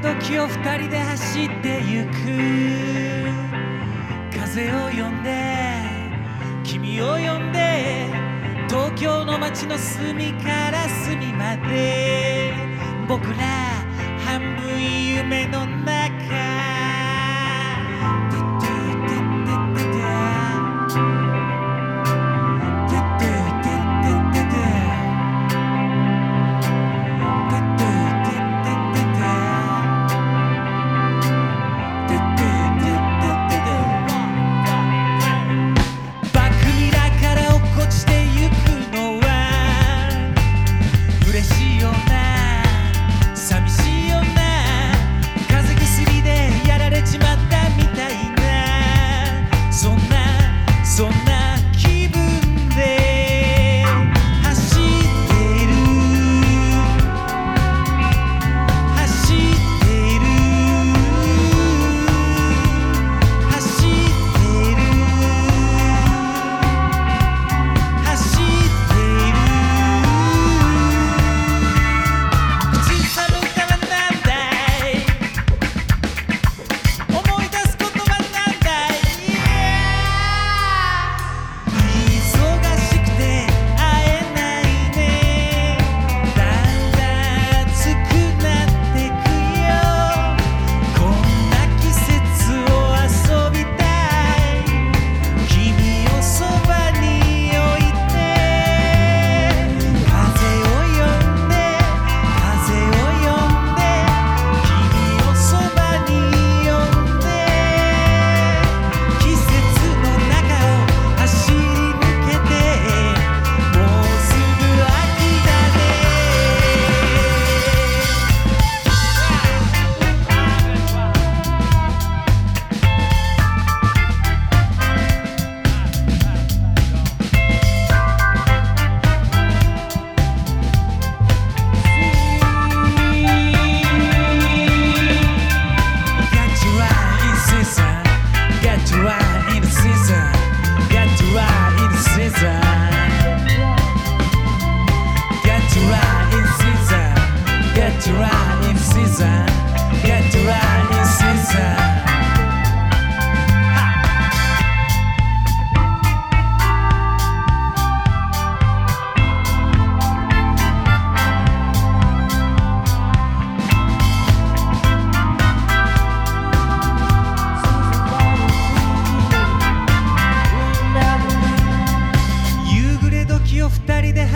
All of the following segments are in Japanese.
時を二人で走ってゆく風を呼んで君を呼んで東京の街の隅から隅まで僕ら半分夢の中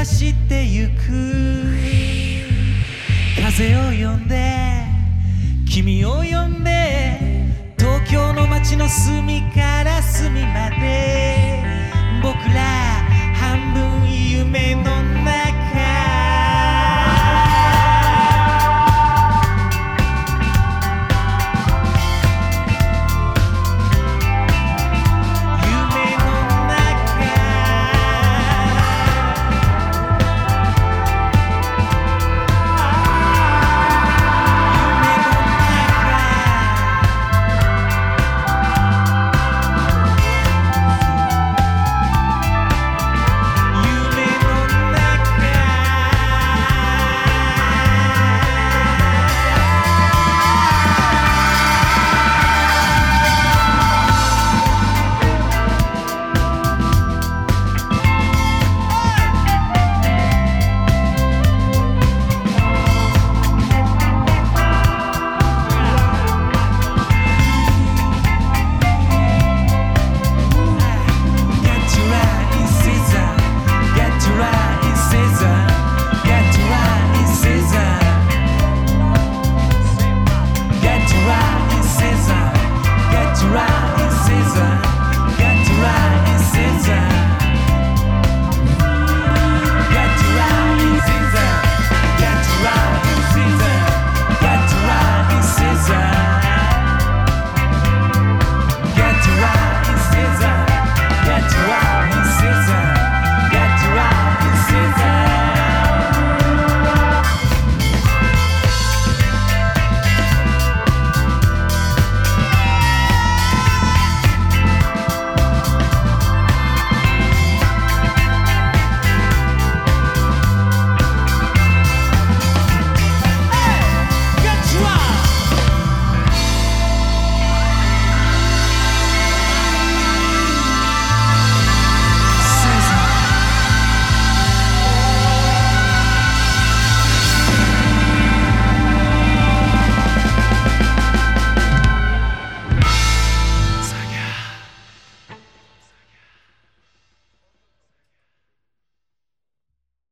走ってゆく。風を呼んで君を呼んで東京の街の隅から隅まで。